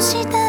した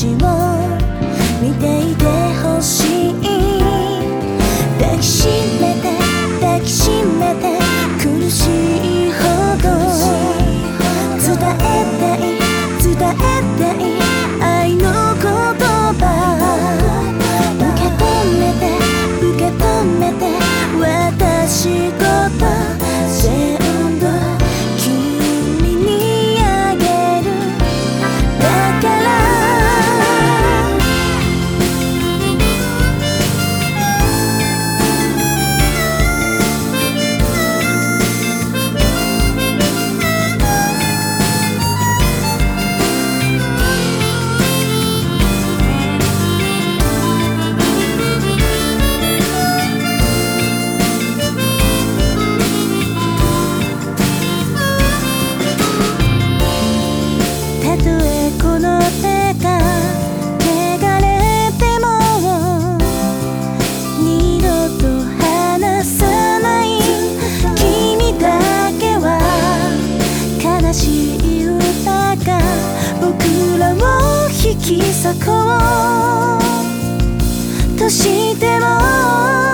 希望約束をとしても